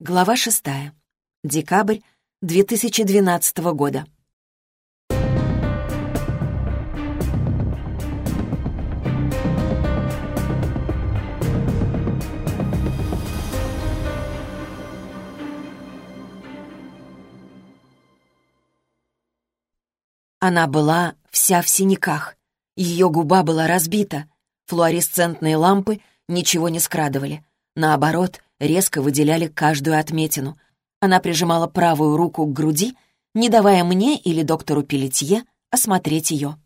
Глава шестая. Декабрь 2012 года. Она была вся в синяках. Ее губа была разбита. Флуоресцентные лампы ничего не скрадывали. Наоборот, резко выделяли каждую отметину. Она прижимала правую руку к груди, не давая мне или доктору Пелетье осмотреть ее.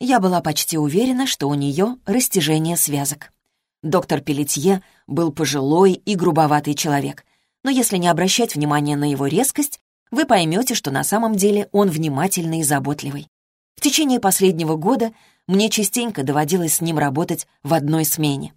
Я была почти уверена, что у нее растяжение связок. Доктор Пелетье был пожилой и грубоватый человек, но если не обращать внимания на его резкость, вы поймете, что на самом деле он внимательный и заботливый. В течение последнего года мне частенько доводилось с ним работать в одной смене.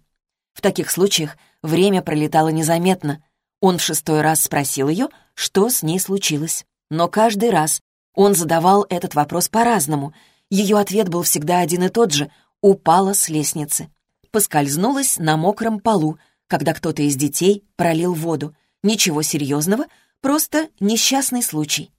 В таких случаях время пролетало незаметно. Он в шестой раз спросил ее, что с ней случилось. Но каждый раз он задавал этот вопрос по-разному. Ее ответ был всегда один и тот же — упала с лестницы. Поскользнулась на мокром полу, когда кто-то из детей пролил воду. Ничего серьезного, просто несчастный случай.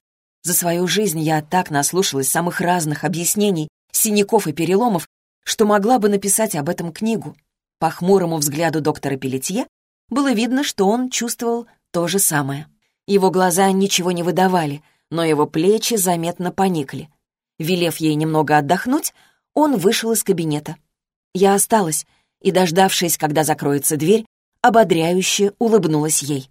За свою жизнь я так наслушалась самых разных объяснений, синяков и переломов, что могла бы написать об этом книгу. По хмурому взгляду доктора Пелетье было видно, что он чувствовал то же самое. Его глаза ничего не выдавали, но его плечи заметно поникли. Велев ей немного отдохнуть, он вышел из кабинета. Я осталась и, дождавшись, когда закроется дверь, ободряюще улыбнулась ей.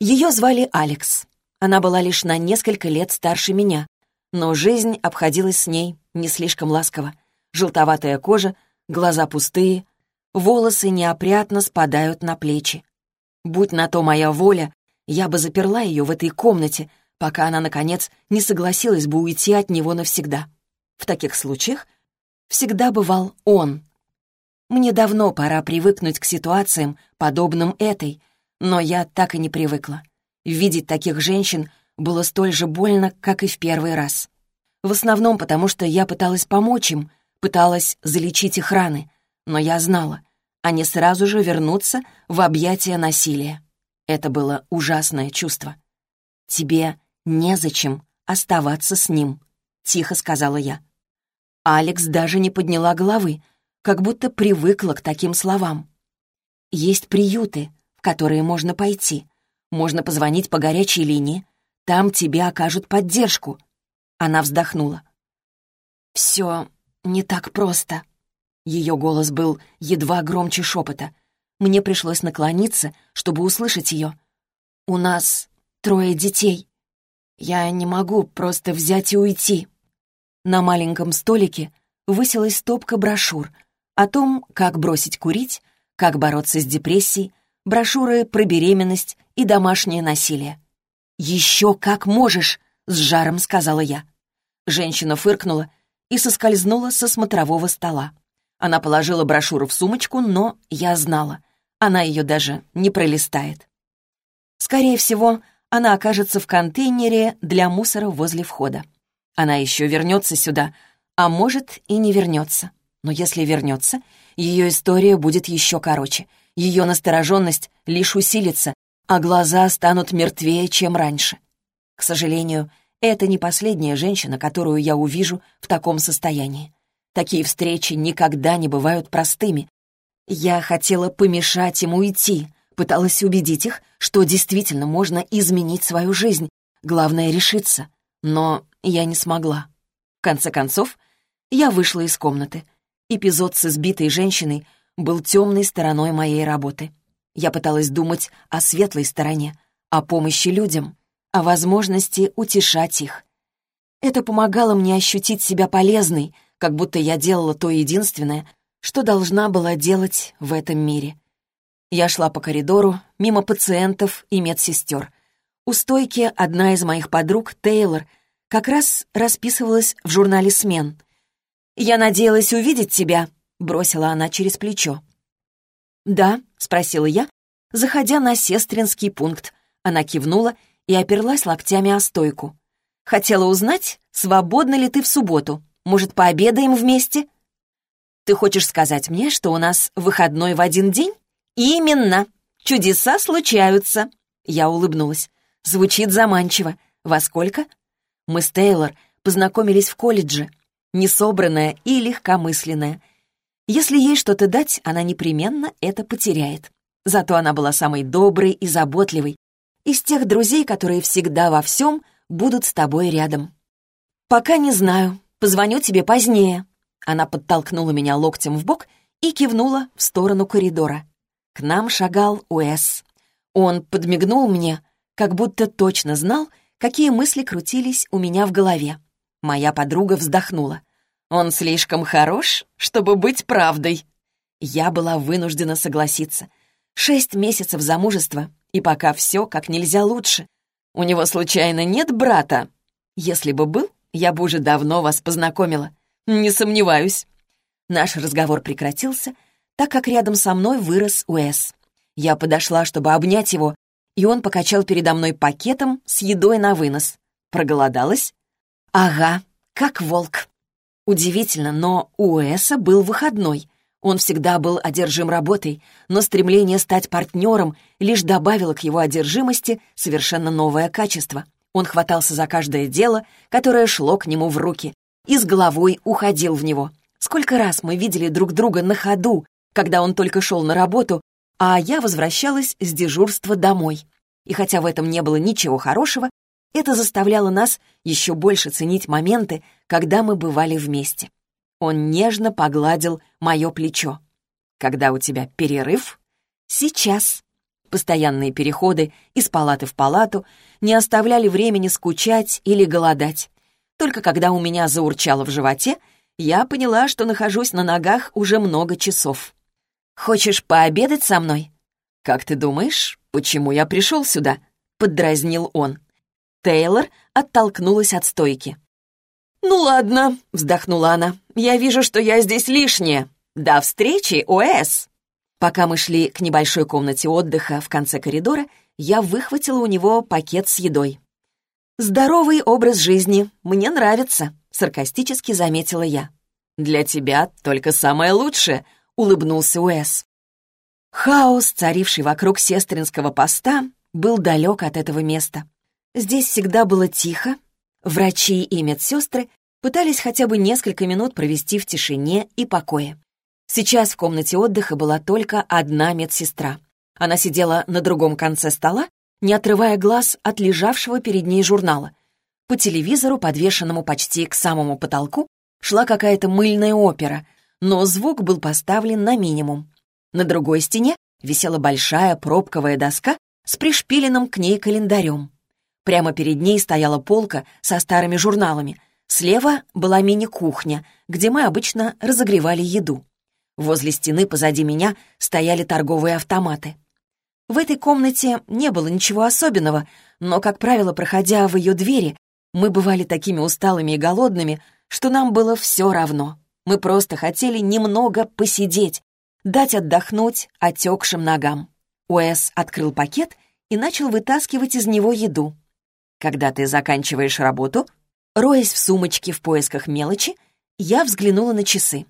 Ее звали Алекс. Она была лишь на несколько лет старше меня, но жизнь обходилась с ней не слишком ласково. Желтоватая кожа, глаза пустые, волосы неопрятно спадают на плечи. Будь на то моя воля, я бы заперла ее в этой комнате, пока она, наконец, не согласилась бы уйти от него навсегда. В таких случаях всегда бывал он. Мне давно пора привыкнуть к ситуациям, подобным этой, но я так и не привыкла. Видеть таких женщин было столь же больно, как и в первый раз. В основном потому, что я пыталась помочь им, пыталась залечить их раны — но я знала, они сразу же вернутся в объятия насилия. Это было ужасное чувство. «Тебе незачем оставаться с ним», — тихо сказала я. Алекс даже не подняла головы, как будто привыкла к таким словам. «Есть приюты, в которые можно пойти. Можно позвонить по горячей линии. Там тебе окажут поддержку». Она вздохнула. «Все не так просто», ее голос был едва громче шепота. Мне пришлось наклониться, чтобы услышать ее. «У нас трое детей. Я не могу просто взять и уйти». На маленьком столике высилась стопка брошюр о том, как бросить курить, как бороться с депрессией, брошюры про беременность и домашнее насилие. «Еще как можешь!» — с жаром сказала я. Женщина фыркнула и соскользнула со смотрового стола. Она положила брошюру в сумочку, но я знала, она ее даже не пролистает. Скорее всего, она окажется в контейнере для мусора возле входа. Она еще вернется сюда, а может и не вернется. Но если вернется, ее история будет еще короче. Ее настороженность лишь усилится, а глаза станут мертвее, чем раньше. К сожалению, это не последняя женщина, которую я увижу в таком состоянии. Такие встречи никогда не бывают простыми. Я хотела помешать ему уйти, пыталась убедить их, что действительно можно изменить свою жизнь. Главное — решиться. Но я не смогла. В конце концов, я вышла из комнаты. Эпизод с избитой женщиной был темной стороной моей работы. Я пыталась думать о светлой стороне, о помощи людям, о возможности утешать их. Это помогало мне ощутить себя полезной, как будто я делала то единственное, что должна была делать в этом мире. Я шла по коридору, мимо пациентов и медсестер. У стойки одна из моих подруг, Тейлор, как раз расписывалась в журнале «Смен». «Я надеялась увидеть тебя», — бросила она через плечо. «Да», — спросила я, заходя на сестринский пункт. Она кивнула и оперлась локтями о стойку. «Хотела узнать, свободна ли ты в субботу?» Может, пообедаем вместе?» «Ты хочешь сказать мне, что у нас выходной в один день?» «Именно! Чудеса случаются!» Я улыбнулась. Звучит заманчиво. Во сколько? Мы с Тейлор познакомились в колледже. Несобранная и легкомысленная. Если ей что-то дать, она непременно это потеряет. Зато она была самой доброй и заботливой. Из тех друзей, которые всегда во всем будут с тобой рядом. «Пока не знаю. Позвоню тебе позднее». Она подтолкнула меня локтем в бок и кивнула в сторону коридора. К нам шагал Уэс. Он подмигнул мне, как будто точно знал, какие мысли крутились у меня в голове. Моя подруга вздохнула. «Он слишком хорош, чтобы быть правдой». Я была вынуждена согласиться. Шесть месяцев замужества, и пока все как нельзя лучше. У него случайно нет брата? Если бы был, я бы уже давно вас познакомила. Не сомневаюсь. Наш разговор прекратился, так как рядом со мной вырос Уэс. Я подошла, чтобы обнять его, и он покачал передо мной пакетом с едой на вынос. Проголодалась? Ага, как волк. Удивительно, но у Уэса был выходной. Он всегда был одержим работой, но стремление стать партнером лишь добавило к его одержимости совершенно новое качество. Он хватался за каждое дело, которое шло к нему в руки, и с головой уходил в него. Сколько раз мы видели друг друга на ходу, когда он только шел на работу, а я возвращалась с дежурства домой. И хотя в этом не было ничего хорошего, это заставляло нас еще больше ценить моменты, когда мы бывали вместе. Он нежно погладил мое плечо. «Когда у тебя перерыв?» «Сейчас». Постоянные переходы из палаты в палату не оставляли времени скучать или голодать. Только когда у меня заурчало в животе, я поняла, что нахожусь на ногах уже много часов. «Хочешь пообедать со мной?» «Как ты думаешь, почему я пришел сюда?» — поддразнил он. Тейлор оттолкнулась от стойки. «Ну ладно», — вздохнула она. «Я вижу, что я здесь лишняя. До встречи, ОС!» Пока мы шли к небольшой комнате отдыха в конце коридора, я выхватила у него пакет с едой. «Здоровый образ жизни. Мне нравится», — саркастически заметила я. «Для тебя только самое лучшее», — улыбнулся Уэс. Хаос, царивший вокруг сестринского поста, был далек от этого места. Здесь всегда было тихо. Врачи и медсестры пытались хотя бы несколько минут провести в тишине и покое. Сейчас в комнате отдыха была только одна медсестра. Она сидела на другом конце стола, не отрывая глаз от лежавшего перед ней журнала. По телевизору, подвешенному почти к самому потолку, шла какая-то мыльная опера, но звук был поставлен на минимум. На другой стене висела большая пробковая доска с пришпиленным к ней календарем. Прямо перед ней стояла полка со старыми журналами. Слева была мини-кухня, где мы обычно разогревали еду. Возле стены позади меня стояли торговые автоматы. В этой комнате не было ничего особенного, но, как правило, проходя в ее двери, мы бывали такими усталыми и голодными, что нам было все равно. Мы просто хотели немного посидеть, дать отдохнуть отекшим ногам. Уэс открыл пакет и начал вытаскивать из него еду. Когда ты заканчиваешь работу, роясь в сумочке в поисках мелочи, я взглянула на часы.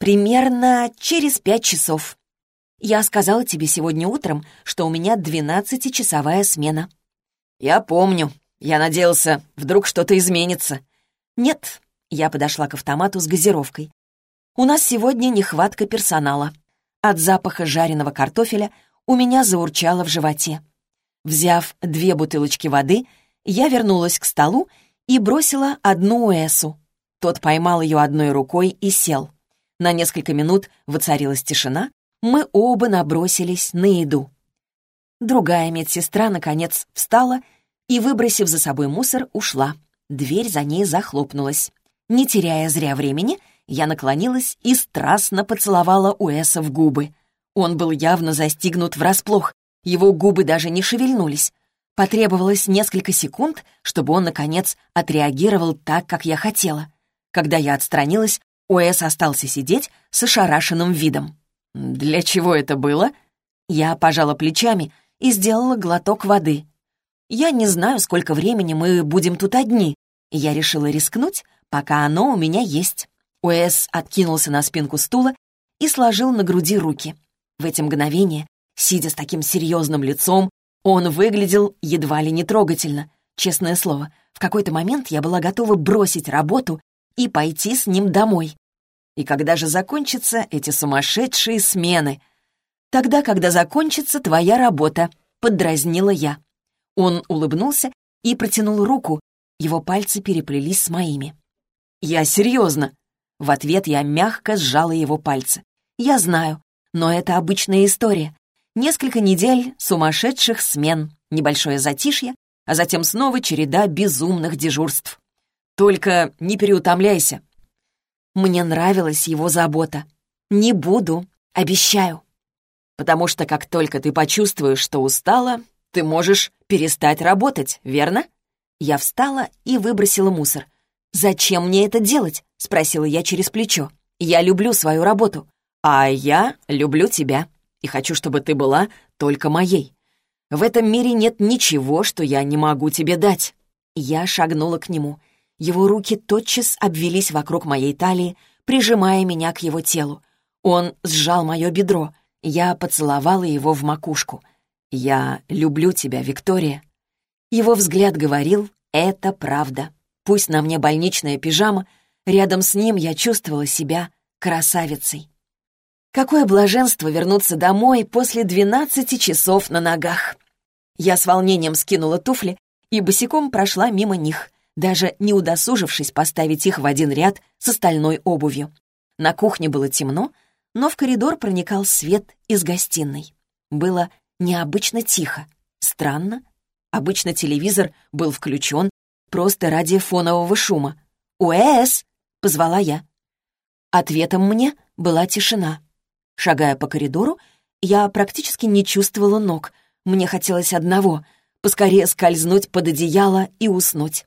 Примерно через пять часов. Я сказала тебе сегодня утром, что у меня двенадцатичасовая смена. Я помню. Я надеялся, вдруг что-то изменится. Нет, я подошла к автомату с газировкой. У нас сегодня нехватка персонала. От запаха жареного картофеля у меня заурчало в животе. Взяв две бутылочки воды, я вернулась к столу и бросила одну Уэсу. Тот поймал ее одной рукой и сел. На несколько минут воцарилась тишина, мы оба набросились на еду. Другая медсестра, наконец, встала и, выбросив за собой мусор, ушла. Дверь за ней захлопнулась. Не теряя зря времени, я наклонилась и страстно поцеловала Уэса в губы. Он был явно застигнут врасплох, его губы даже не шевельнулись. Потребовалось несколько секунд, чтобы он, наконец, отреагировал так, как я хотела. Когда я отстранилась, Уэс остался сидеть с ошарашенным видом. «Для чего это было?» Я пожала плечами и сделала глоток воды. «Я не знаю, сколько времени мы будем тут одни. Я решила рискнуть, пока оно у меня есть». Уэс откинулся на спинку стула и сложил на груди руки. В эти мгновения, сидя с таким серьезным лицом, Он выглядел едва ли не трогательно. Честное слово, в какой-то момент я была готова бросить работу и пойти с ним домой. И когда же закончатся эти сумасшедшие смены? Тогда, когда закончится твоя работа, поддразнила я. Он улыбнулся и протянул руку, его пальцы переплелись с моими. «Я серьезно!» В ответ я мягко сжала его пальцы. «Я знаю, но это обычная история. Несколько недель сумасшедших смен, небольшое затишье, а затем снова череда безумных дежурств. Только не переутомляйся. Мне нравилась его забота. Не буду, обещаю. Потому что как только ты почувствуешь, что устала, ты можешь перестать работать, верно? Я встала и выбросила мусор. «Зачем мне это делать?» — спросила я через плечо. «Я люблю свою работу. А я люблю тебя и хочу, чтобы ты была только моей. В этом мире нет ничего, что я не могу тебе дать». Я шагнула к нему. Его руки тотчас обвелись вокруг моей талии, прижимая меня к его телу. Он сжал мое бедро. Я поцеловала его в макушку. «Я люблю тебя, Виктория». Его взгляд говорил «Это правда». Пусть на мне больничная пижама, рядом с ним я чувствовала себя красавицей. Какое блаженство вернуться домой после двенадцати часов на ногах. Я с волнением скинула туфли и босиком прошла мимо них, даже не удосужившись поставить их в один ряд с остальной обувью. На кухне было темно, но в коридор проникал свет из гостиной. Было необычно тихо. Странно. Обычно телевизор был включен просто ради фонового шума. «Уэс!» — позвала я. Ответом мне была тишина. Шагая по коридору, я практически не чувствовала ног. Мне хотелось одного — поскорее скользнуть под одеяло и уснуть.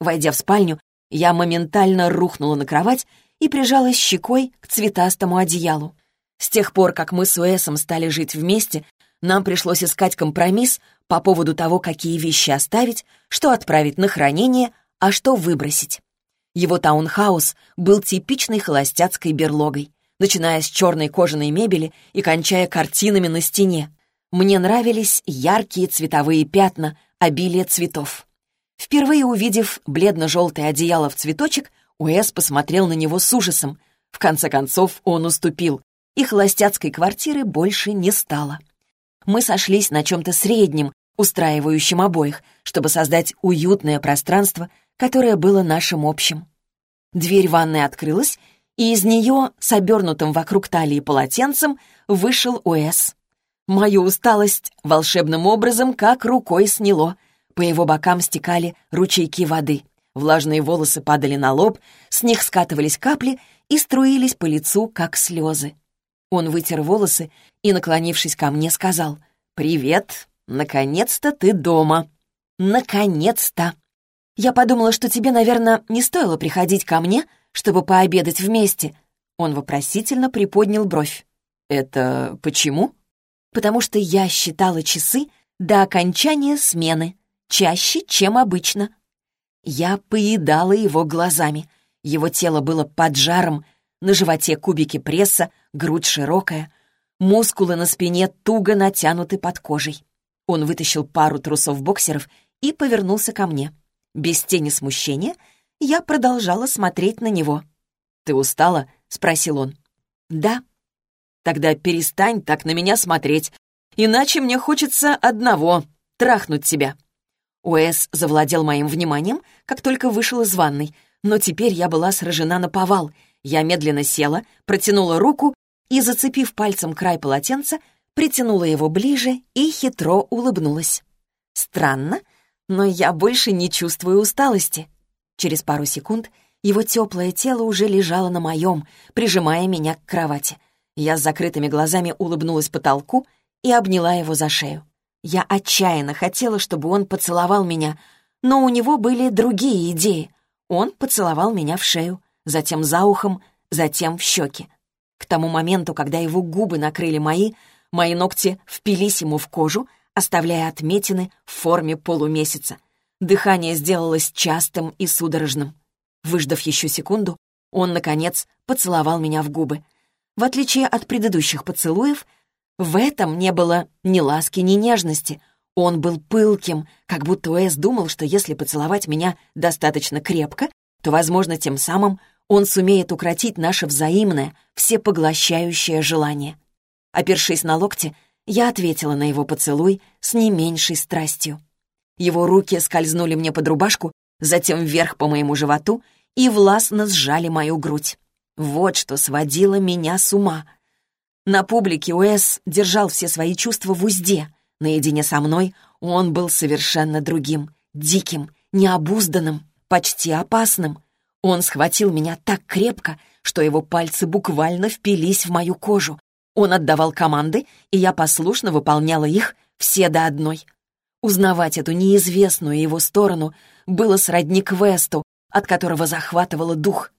Войдя в спальню, я моментально рухнула на кровать и прижалась щекой к цветастому одеялу. С тех пор, как мы с Уэсом стали жить вместе, нам пришлось искать компромисс по поводу того, какие вещи оставить, что отправить на хранение, а что выбросить. Его таунхаус был типичной холостяцкой берлогой, начиная с черной кожаной мебели и кончая картинами на стене. Мне нравились яркие цветовые пятна, обилие цветов. Впервые увидев бледно-желое одеяло в цветочек, Уэс посмотрел на него с ужасом. В конце концов он уступил, и холостяцкой квартиры больше не стало мы сошлись на чем-то среднем, устраивающем обоих, чтобы создать уютное пространство, которое было нашим общим. Дверь ванной открылась, и из нее, с обернутым вокруг талии полотенцем, вышел Уэс. Мою усталость волшебным образом как рукой сняло. По его бокам стекали ручейки воды. Влажные волосы падали на лоб, с них скатывались капли и струились по лицу, как слезы. Он вытер волосы и, наклонившись ко мне, сказал «Привет, наконец-то ты дома». «Наконец-то!» Я подумала, что тебе, наверное, не стоило приходить ко мне, чтобы пообедать вместе. Он вопросительно приподнял бровь. «Это почему?» «Потому что я считала часы до окончания смены, чаще, чем обычно». Я поедала его глазами. Его тело было под жаром, на животе кубики пресса, грудь широкая, мускулы на спине туго натянуты под кожей. Он вытащил пару трусов-боксеров и повернулся ко мне. Без тени смущения я продолжала смотреть на него. «Ты устала?» — спросил он. «Да». «Тогда перестань так на меня смотреть, иначе мне хочется одного — трахнуть тебя». Уэс завладел моим вниманием, как только вышел из ванной, но теперь я была сражена на повал — я медленно села, протянула руку и, зацепив пальцем край полотенца, притянула его ближе и хитро улыбнулась. Странно, но я больше не чувствую усталости. Через пару секунд его теплое тело уже лежало на моем, прижимая меня к кровати. Я с закрытыми глазами улыбнулась потолку и обняла его за шею. Я отчаянно хотела, чтобы он поцеловал меня, но у него были другие идеи. Он поцеловал меня в шею затем за ухом, затем в щеки. К тому моменту, когда его губы накрыли мои, мои ногти впились ему в кожу, оставляя отметины в форме полумесяца. Дыхание сделалось частым и судорожным. Выждав еще секунду, он, наконец, поцеловал меня в губы. В отличие от предыдущих поцелуев, в этом не было ни ласки, ни нежности. Он был пылким, как будто Уэс думал, что если поцеловать меня достаточно крепко, то, возможно, тем самым он сумеет укротить наше взаимное, всепоглощающее желание. Опершись на локти, я ответила на его поцелуй с не меньшей страстью. Его руки скользнули мне под рубашку, затем вверх по моему животу и властно сжали мою грудь. Вот что сводило меня с ума. На публике Уэс держал все свои чувства в узде. Наедине со мной он был совершенно другим, диким, необузданным, почти опасным. Он схватил меня так крепко, что его пальцы буквально впились в мою кожу. Он отдавал команды, и я послушно выполняла их все до одной. Узнавать эту неизвестную его сторону было сродни квесту, от которого захватывало дух.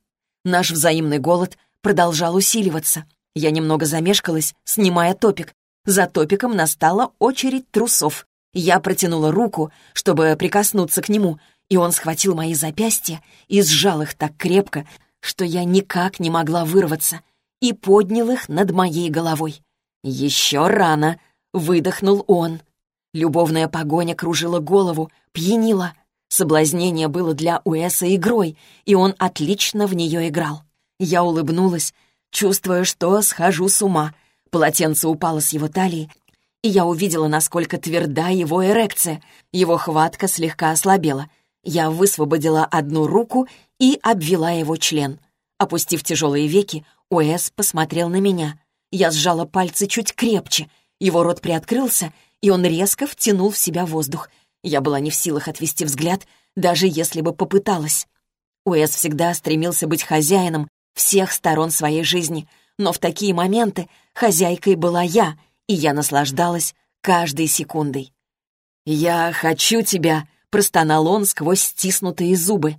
Наш взаимный голод продолжал усиливаться. Я немного замешкалась, снимая топик. За топиком настала очередь трусов. Я протянула руку, чтобы прикоснуться к нему, и он схватил мои запястья и сжал их так крепко, что я никак не могла вырваться, и поднял их над моей головой. «Еще рано!» — выдохнул он. Любовная погоня кружила голову, пьянила. Соблазнение было для Уэса игрой, и он отлично в нее играл. Я улыбнулась, чувствуя, что схожу с ума. Полотенце упало с его талии, и я увидела, насколько тверда его эрекция. Его хватка слегка ослабела — я высвободила одну руку и обвела его член. Опустив тяжелые веки, Уэс посмотрел на меня. Я сжала пальцы чуть крепче. Его рот приоткрылся, и он резко втянул в себя воздух. Я была не в силах отвести взгляд, даже если бы попыталась. Уэс всегда стремился быть хозяином всех сторон своей жизни, но в такие моменты хозяйкой была я, и я наслаждалась каждой секундой. «Я хочу тебя», простонал он сквозь стиснутые зубы.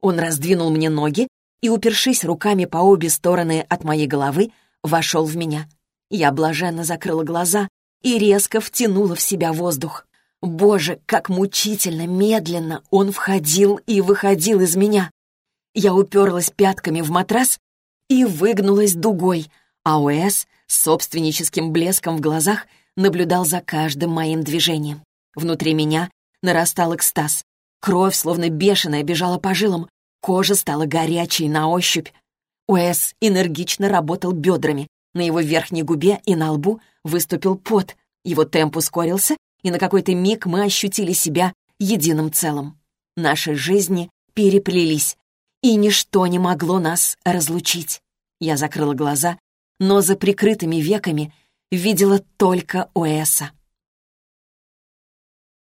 Он раздвинул мне ноги и, упершись руками по обе стороны от моей головы, вошел в меня. Я блаженно закрыла глаза и резко втянула в себя воздух. Боже, как мучительно, медленно он входил и выходил из меня. Я уперлась пятками в матрас и выгнулась дугой, а Уэс с собственническим блеском в глазах наблюдал за каждым моим движением. Внутри меня нарастал экстаз. Кровь, словно бешеная, бежала по жилам. Кожа стала горячей на ощупь. Уэс энергично работал бедрами. На его верхней губе и на лбу выступил пот. Его темп ускорился, и на какой-то миг мы ощутили себя единым целым. Наши жизни переплелись, и ничто не могло нас разлучить. Я закрыла глаза, но за прикрытыми веками видела только Уэса.